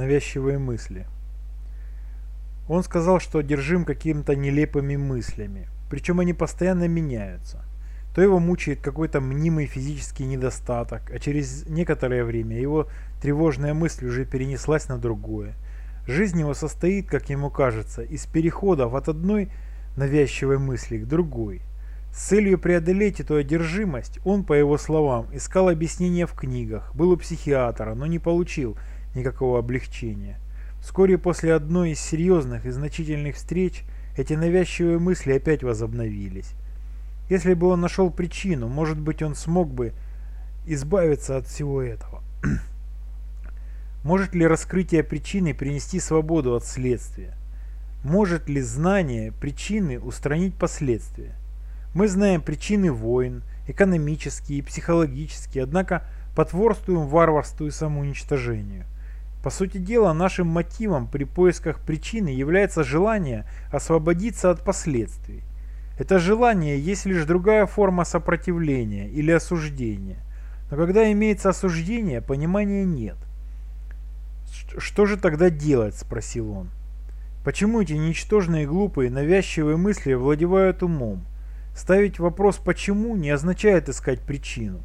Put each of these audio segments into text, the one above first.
навязчивые мысли. Он сказал, что одержим какими-то нелепыми мыслями, причем они постоянно меняются. То его мучает какой-то мнимый физический недостаток, а через некоторое время его тревожная мысль уже перенеслась на другое. Жизнь его состоит, как ему кажется, из переходов от одной навязчивой мысли к другой. С целью преодолеть эту одержимость, он, по его словам, искал объяснения в книгах, был у психиатра, но не получил никакого облегчения. Вскоре после одной из серьезных и значительных встреч эти навязчивые мысли опять возобновились. Если бы он нашел причину, может быть он смог бы избавиться от всего этого. Может ли раскрытие причины принести свободу от следствия? Может ли знание причины устранить последствия? Мы знаем причины войн, экономические и психологические, однако потворствуем варварству и самоуничтожению. По сути дела, нашим мотивом при поисках причины является желание освободиться от последствий. Это желание есть лишь другая форма сопротивления или осуждения. Но когда имеется осуждение, понимания нет. «Что же тогда делать?» – спросил он. Почему эти ничтожные, глупые, навязчивые мысли овладевают умом? Ставить вопрос «почему» не означает искать причину.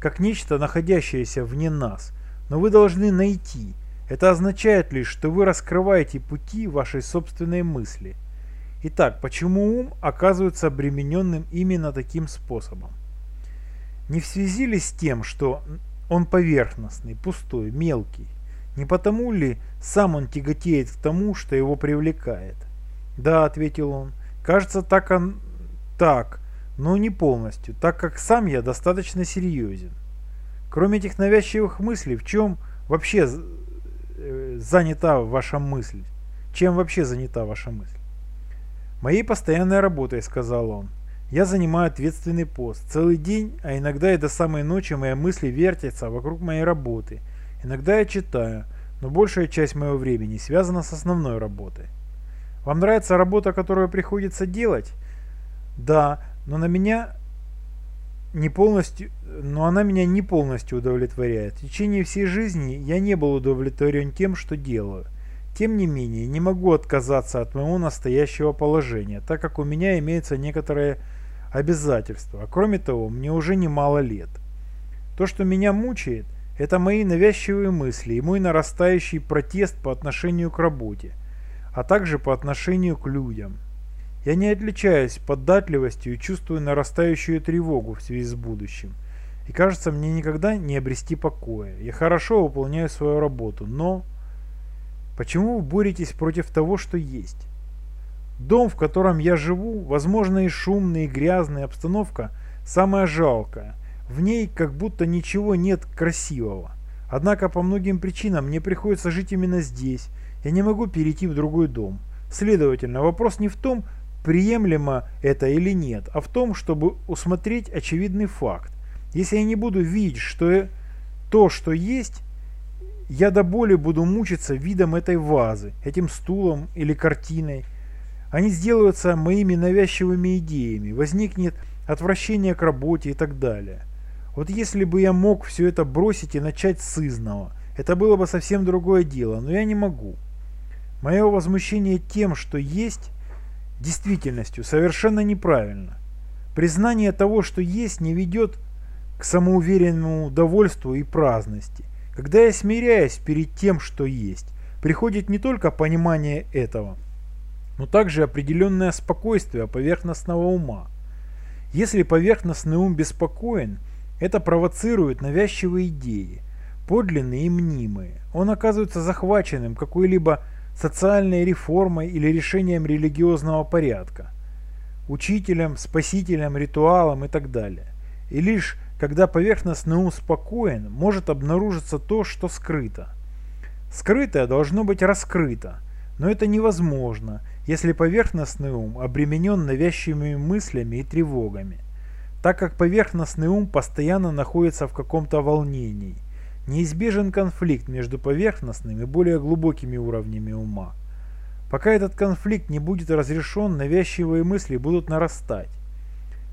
Как нечто, находящееся вне нас. Но вы должны найти, это означает лишь, что вы раскрываете пути вашей собственной мысли. Итак, почему ум оказывается обремененным именно таким способом? Не в связи ли с тем, что он поверхностный, пустой, мелкий? Не потому ли сам он тяготеет к тому, что его привлекает? Да, ответил он, кажется, так он так, но не полностью, так как сам я достаточно серьезен. Кроме этих навязчивых мыслей, в чем вообще Э, занята ваша мысль? Чем вообще занята ваша мысль? Моей постоянной работой, сказал он. Я занимаю ответственный пост. Целый день, а иногда и до самой ночи мои мысли вертятся вокруг моей работы. Иногда я читаю, но большая часть моего времени связана с основной работой. Вам нравится работа, которую приходится делать? Да, но на меня не полностью, но она меня не полностью удовлетворяет. В течение всей жизни я не был удовлетворен тем, что делаю. Тем не менее, не могу отказаться от моего настоящего положения, так как у меня имеются некоторые обязательства. А кроме того, мне уже немало лет. То, что меня мучает, это мои навязчивые мысли и мой нарастающий протест по отношению к работе, а также по отношению к людям. Я не отличаюсь податливостью и чувствую нарастающую тревогу в связи с будущим. И кажется, мне никогда не обрести покоя. Я хорошо выполняю свою работу, но... Почему вы боретесь против того, что есть? Дом, в котором я живу, возможно и шумный, и грязный, обстановка самая жалкая. В ней как будто ничего нет красивого. Однако по многим причинам мне приходится жить именно здесь. Я не могу перейти в другой дом. Следовательно, вопрос не в том, приемлемо это или нет, а в том, чтобы усмотреть очевидный факт. Если я не буду видеть, что то, что есть, я до боли буду мучиться видом этой вазы, этим стулом или картиной. Они сделаются моими навязчивыми идеями, возникнет отвращение к работе и так далее. Вот если бы я мог все это бросить и начать с изного, это было бы совсем другое дело, но я не могу. Мое возмущение тем, что есть, действительностью совершенно неправильно. Признание того, что есть, не ведет к самоуверенному довольству и праздности. Когда я смиряюсь перед тем, что есть, приходит не только понимание этого, но также определенное спокойствие поверхностного ума. Если поверхностный ум беспокоен, это провоцирует навязчивые идеи, подлинные и мнимые. Он оказывается захваченным какой-либо социальной реформой или решением религиозного порядка, учителем, спасителем, ритуалом и так далее. И лишь когда поверхностный ум спокоен, может обнаружиться то, что скрыто. Скрытое должно быть раскрыто, но это невозможно, если поверхностный ум обременен навязчивыми мыслями и тревогами, так как поверхностный ум постоянно находится в каком-то волнении – Неизбежен конфликт между поверхностными и более глубокими уровнями ума. Пока этот конфликт не будет разрешен, навязчивые мысли будут нарастать.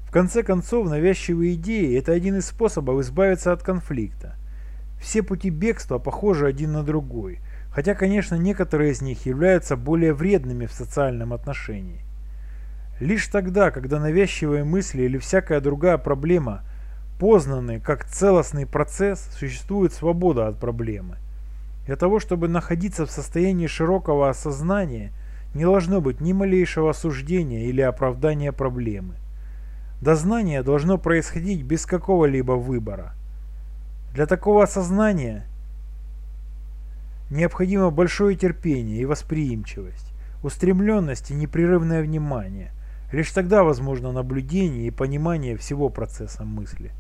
В конце концов, навязчивые идеи – это один из способов избавиться от конфликта. Все пути бегства похожи один на другой, хотя, конечно, некоторые из них являются более вредными в социальном отношении. Лишь тогда, когда навязчивые мысли или всякая другая проблема познаны как целостный процесс, существует свобода от проблемы. Для того, чтобы находиться в состоянии широкого осознания, не должно быть ни малейшего осуждения или оправдания проблемы. Дознание должно происходить без какого-либо выбора. Для такого осознания необходимо большое терпение и восприимчивость, устремленность и непрерывное внимание. Лишь тогда возможно наблюдение и понимание всего процесса мысли.